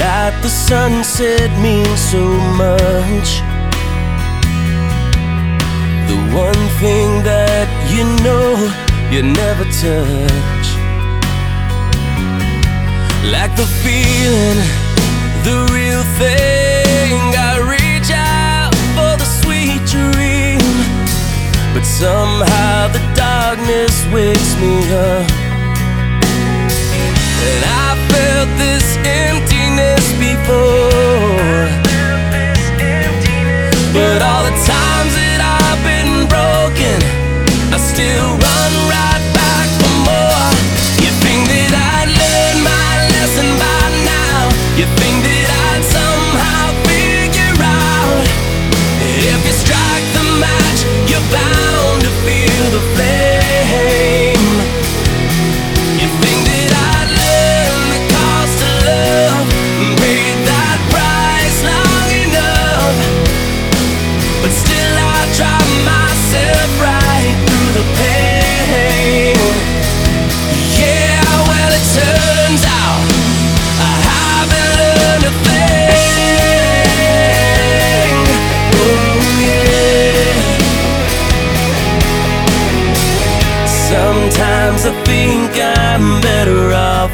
night the sunset means so much. The one thing that you know you never touch. Like the feeling, the real thing. I reach out for the sweet dream, but somehow the darkness wakes me up. Sometimes I think I'm better off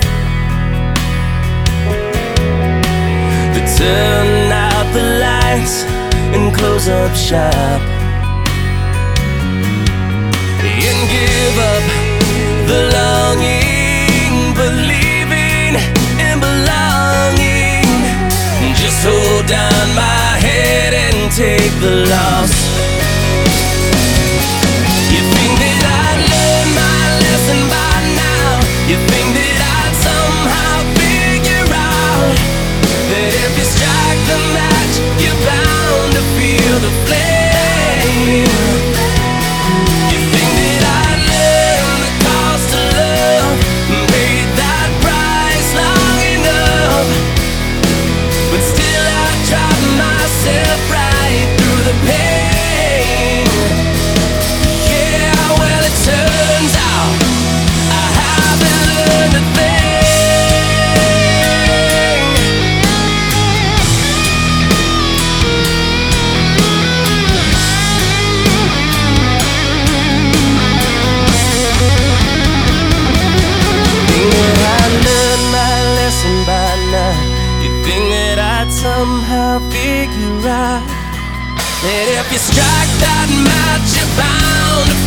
to turn out the lights and close up shop and give up the longing, believing in belonging. Just hold down my head and take the loss. that I'd somehow figure out that if you strike that match, you're bound